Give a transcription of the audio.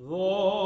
Lord.